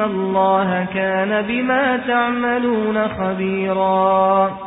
الله كان بما تعملون خبيراً